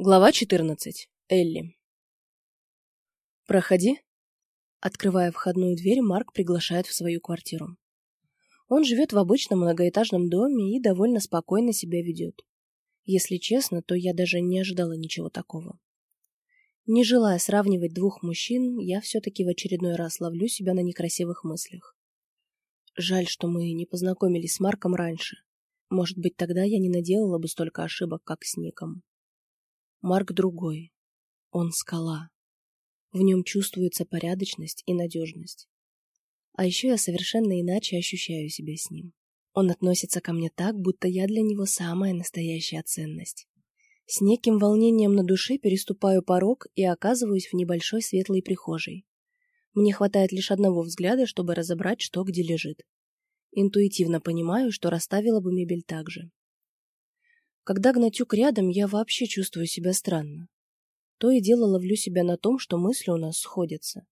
Глава 14. Элли. «Проходи». Открывая входную дверь, Марк приглашает в свою квартиру. Он живет в обычном многоэтажном доме и довольно спокойно себя ведет. Если честно, то я даже не ожидала ничего такого. Не желая сравнивать двух мужчин, я все-таки в очередной раз ловлю себя на некрасивых мыслях. Жаль, что мы не познакомились с Марком раньше. Может быть, тогда я не наделала бы столько ошибок, как с Ником. Марк другой. Он скала. В нем чувствуется порядочность и надежность. А еще я совершенно иначе ощущаю себя с ним. Он относится ко мне так, будто я для него самая настоящая ценность. С неким волнением на душе переступаю порог и оказываюсь в небольшой светлой прихожей. Мне хватает лишь одного взгляда, чтобы разобрать, что где лежит. Интуитивно понимаю, что расставила бы мебель так же. Когда Гнатюк рядом, я вообще чувствую себя странно. То и дело ловлю себя на том, что мысли у нас сходятся.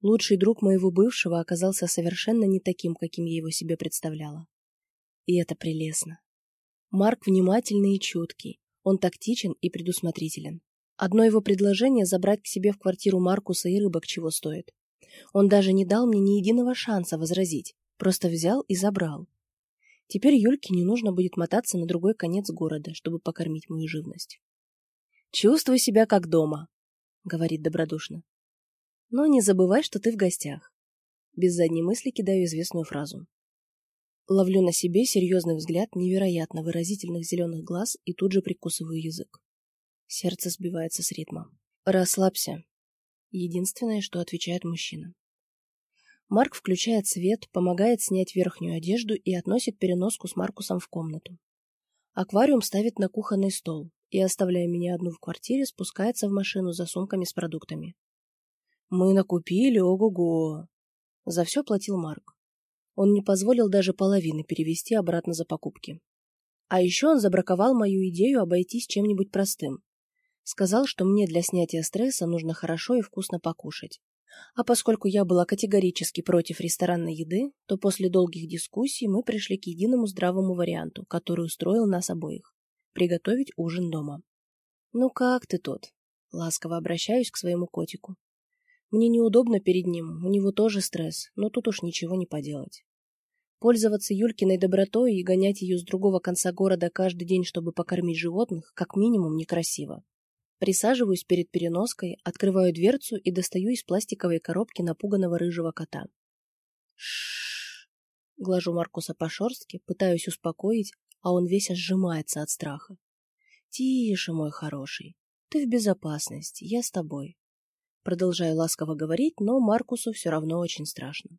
Лучший друг моего бывшего оказался совершенно не таким, каким я его себе представляла. И это прелестно. Марк внимательный и чуткий, он тактичен и предусмотрителен. Одно его предложение забрать к себе в квартиру Маркуса и рыбок чего стоит. Он даже не дал мне ни единого шанса возразить, просто взял и забрал. Теперь Юльке не нужно будет мотаться на другой конец города, чтобы покормить мою живность. «Чувствуй себя как дома», — говорит добродушно. «Но не забывай, что ты в гостях». Без задней мысли кидаю известную фразу. Ловлю на себе серьезный взгляд невероятно выразительных зеленых глаз и тут же прикусываю язык. Сердце сбивается с ритма. «Расслабься», — единственное, что отвечает мужчина. Марк включает свет, помогает снять верхнюю одежду и относит переноску с Маркусом в комнату. Аквариум ставит на кухонный стол и, оставляя меня одну в квартире, спускается в машину за сумками с продуктами. Мы накупили, ого-го. За все платил Марк. Он не позволил даже половины перевести обратно за покупки. А еще он забраковал мою идею обойтись чем-нибудь простым. Сказал, что мне для снятия стресса нужно хорошо и вкусно покушать. А поскольку я была категорически против ресторанной еды, то после долгих дискуссий мы пришли к единому здравому варианту, который устроил нас обоих – приготовить ужин дома. «Ну как ты тут?» – ласково обращаюсь к своему котику. Мне неудобно перед ним, у него тоже стресс, но тут уж ничего не поделать. Пользоваться Юлькиной добротой и гонять ее с другого конца города каждый день, чтобы покормить животных, как минимум некрасиво. Присаживаюсь перед переноской, открываю дверцу и достаю из пластиковой коробки напуганного рыжего кота. Шш. Глажу Маркуса по шерстке, пытаюсь успокоить, а он весь сжимается от страха. Тише, мой хороший. Ты в безопасности, я с тобой. Продолжаю ласково говорить, но Маркусу все равно очень страшно.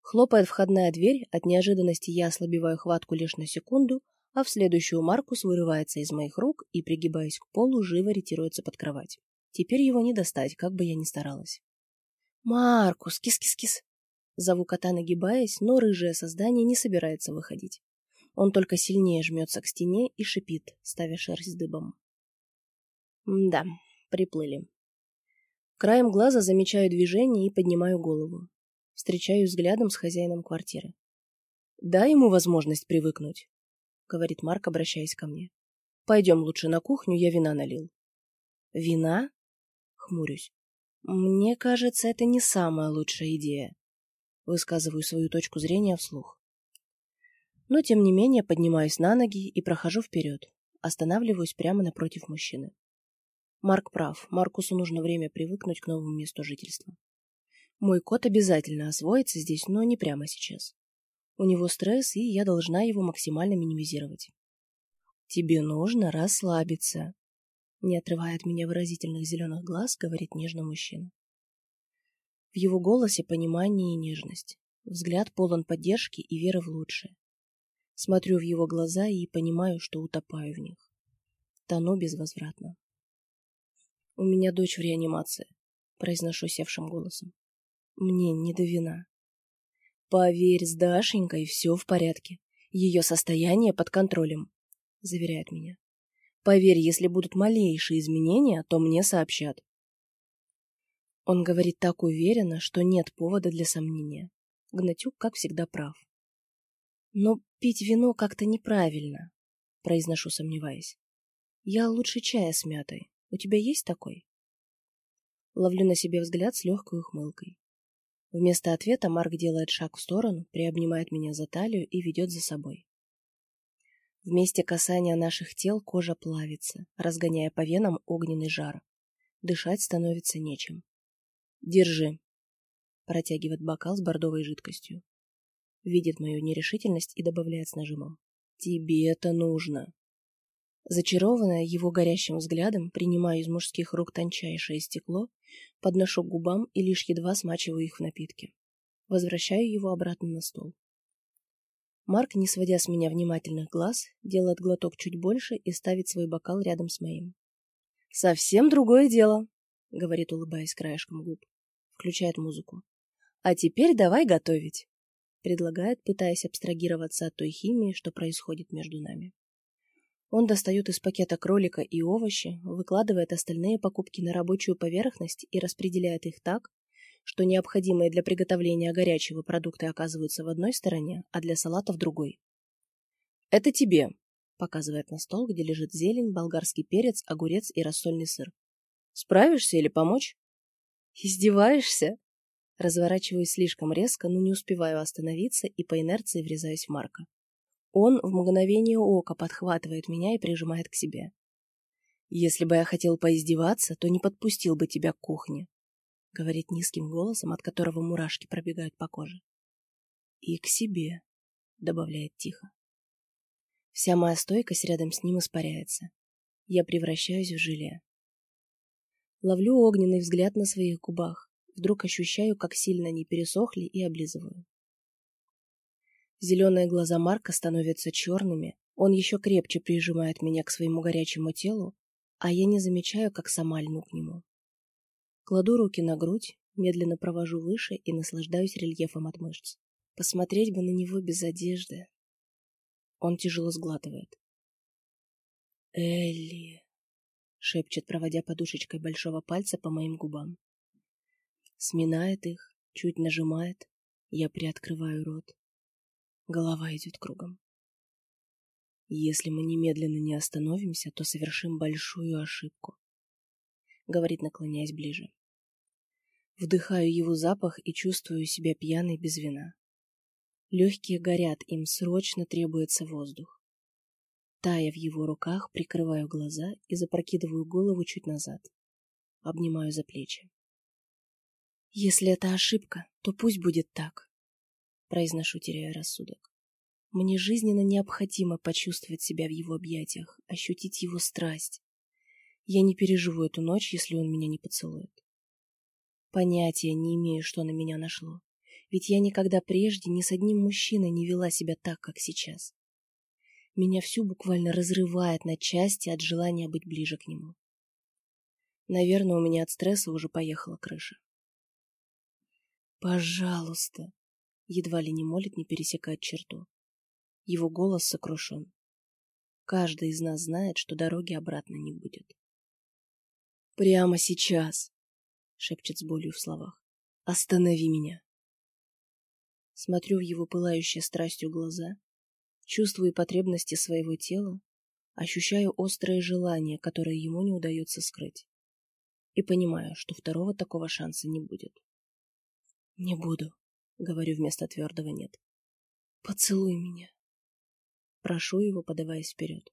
Хлопает входная дверь, от неожиданности я ослабеваю хватку лишь на секунду, а в следующую Маркус вырывается из моих рук и, пригибаясь к полу, живо ретируется под кровать. Теперь его не достать, как бы я ни старалась. «Маркус, кис-кис-кис!» Зову кота, нагибаясь, но рыжее создание не собирается выходить. Он только сильнее жмется к стене и шипит, ставя шерсть дыбом. да, приплыли. Краем глаза замечаю движение и поднимаю голову. Встречаюсь взглядом с хозяином квартиры. Дай ему возможность привыкнуть говорит Марк, обращаясь ко мне. Пойдем лучше на кухню, я вина налил. Вина? Хмурюсь. Мне кажется, это не самая лучшая идея. Высказываю свою точку зрения вслух. Но, тем не менее, поднимаюсь на ноги и прохожу вперед. Останавливаюсь прямо напротив мужчины. Марк прав, Маркусу нужно время привыкнуть к новому месту жительства. Мой кот обязательно освоится здесь, но не прямо сейчас. У него стресс, и я должна его максимально минимизировать. «Тебе нужно расслабиться», — не отрывая от меня выразительных зеленых глаз, говорит нежно мужчина. В его голосе понимание и нежность. Взгляд полон поддержки и веры в лучшее. Смотрю в его глаза и понимаю, что утопаю в них. Тону безвозвратно. «У меня дочь в реанимации», — произношу севшим голосом. «Мне не до вина». «Поверь, с Дашенькой все в порядке. Ее состояние под контролем», — заверяет меня. «Поверь, если будут малейшие изменения, то мне сообщат». Он говорит так уверенно, что нет повода для сомнения. Гнатюк, как всегда, прав. «Но пить вино как-то неправильно», — произношу, сомневаясь. Я лучше чая с мятой. У тебя есть такой? Ловлю на себе взгляд с легкой ухмылкой. Вместо ответа Марк делает шаг в сторону, приобнимает меня за талию и ведет за собой. В месте касания наших тел кожа плавится, разгоняя по венам огненный жар. Дышать становится нечем. «Держи», — протягивает бокал с бордовой жидкостью. Видит мою нерешительность и добавляет с нажимом. «Тебе это нужно». Зачарованная его горящим взглядом, принимаю из мужских рук тончайшее стекло, подношу к губам и лишь едва смачиваю их в напитке. Возвращаю его обратно на стол. Марк, не сводя с меня внимательных глаз, делает глоток чуть больше и ставит свой бокал рядом с моим. «Совсем другое дело», — говорит, улыбаясь краешком губ. Включает музыку. «А теперь давай готовить», — предлагает, пытаясь абстрагироваться от той химии, что происходит между нами. Он достает из пакета кролика и овощи, выкладывает остальные покупки на рабочую поверхность и распределяет их так, что необходимые для приготовления горячего продукты оказываются в одной стороне, а для салата в другой. «Это тебе», — показывает на стол, где лежит зелень, болгарский перец, огурец и рассольный сыр. «Справишься или помочь?» «Издеваешься?» Разворачиваюсь слишком резко, но не успеваю остановиться и по инерции врезаюсь в Марка. Он в мгновение ока подхватывает меня и прижимает к себе. «Если бы я хотел поиздеваться, то не подпустил бы тебя к кухне», — говорит низким голосом, от которого мурашки пробегают по коже. «И к себе», — добавляет тихо. Вся моя стойкость рядом с ним испаряется. Я превращаюсь в желе. Ловлю огненный взгляд на своих губах. Вдруг ощущаю, как сильно они пересохли и облизываю. Зеленые глаза Марка становятся черными, он еще крепче прижимает меня к своему горячему телу, а я не замечаю, как сама льну к нему. Кладу руки на грудь, медленно провожу выше и наслаждаюсь рельефом от мышц. Посмотреть бы на него без одежды. Он тяжело сглатывает. «Элли!» — шепчет, проводя подушечкой большого пальца по моим губам. Сминает их, чуть нажимает, я приоткрываю рот. Голова идет кругом. Если мы немедленно не остановимся, то совершим большую ошибку, говорит, наклоняясь ближе. Вдыхаю его запах и чувствую себя пьяной без вина. Легкие горят, им срочно требуется воздух. Тая в его руках, прикрываю глаза и запрокидываю голову чуть назад. Обнимаю за плечи. Если это ошибка, то пусть будет так произношу, теряя рассудок. Мне жизненно необходимо почувствовать себя в его объятиях, ощутить его страсть. Я не переживу эту ночь, если он меня не поцелует. Понятия не имею, что на меня нашло, ведь я никогда прежде ни с одним мужчиной не вела себя так, как сейчас. Меня всю буквально разрывает на части от желания быть ближе к нему. Наверное, у меня от стресса уже поехала крыша. «Пожалуйста», едва ли не молит не пересекать черту. Его голос сокрушен. Каждый из нас знает, что дороги обратно не будет. «Прямо сейчас!» — шепчет с болью в словах. «Останови меня!» Смотрю в его пылающие страстью глаза, чувствую потребности своего тела, ощущаю острое желание, которое ему не удается скрыть. И понимаю, что второго такого шанса не будет. «Не буду», Говорю вместо твердого «нет». «Поцелуй меня». Прошу его, подаваясь вперед.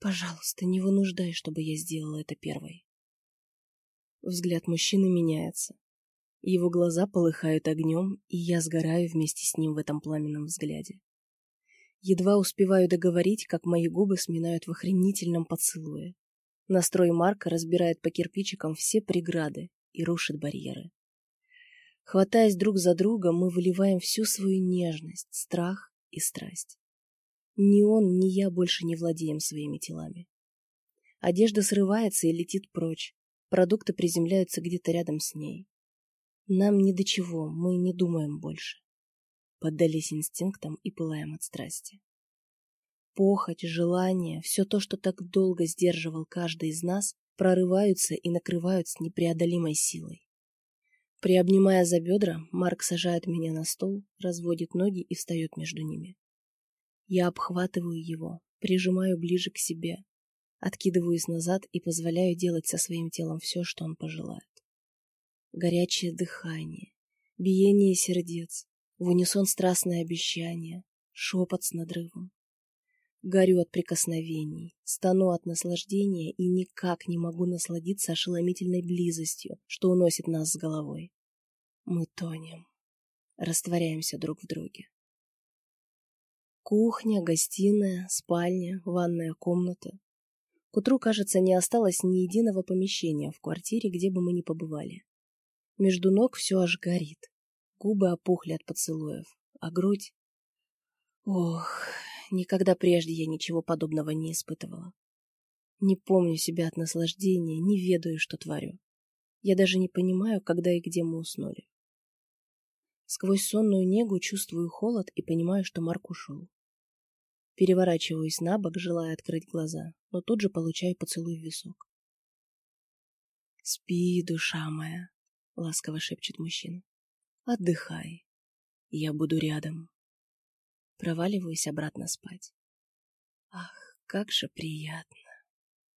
«Пожалуйста, не вынуждай, чтобы я сделала это первой». Взгляд мужчины меняется. Его глаза полыхают огнем, и я сгораю вместе с ним в этом пламенном взгляде. Едва успеваю договорить, как мои губы сминают в охренительном поцелуе. Настрой Марка разбирает по кирпичикам все преграды и рушит барьеры. Хватаясь друг за друга, мы выливаем всю свою нежность, страх и страсть. Ни он, ни я больше не владеем своими телами. Одежда срывается и летит прочь. Продукты приземляются где-то рядом с ней. Нам ни до чего, мы не думаем больше. Поддались инстинктам и пылаем от страсти. Похоть, желание, все то, что так долго сдерживал каждый из нас, прорываются и накрывают с непреодолимой силой. Приобнимая за бедра, Марк сажает меня на стол, разводит ноги и встает между ними. Я обхватываю его, прижимаю ближе к себе, Откидываюсь назад и позволяю делать со своим телом все, что он пожелает. Горячее дыхание, биение сердец, в унисон страстное обещание, шепот с надрывом. Горю от прикосновений, стану от наслаждения и никак не могу насладиться ошеломительной близостью, что уносит нас с головой. Мы тонем, растворяемся друг в друге. Кухня, гостиная, спальня, ванная комната. К утру, кажется, не осталось ни единого помещения в квартире, где бы мы ни побывали. Между ног все аж горит. Губы опухли от поцелуев, а грудь... Ох, никогда прежде я ничего подобного не испытывала. Не помню себя от наслаждения, не ведаю, что творю. Я даже не понимаю, когда и где мы уснули. Сквозь сонную негу чувствую холод и понимаю, что Марк ушел. Переворачиваюсь на бок, желая открыть глаза, но тут же получаю поцелуй в висок. «Спи, душа моя», — ласково шепчет мужчина. «Отдыхай. Я буду рядом». Проваливаюсь обратно спать. Ах, как же приятно.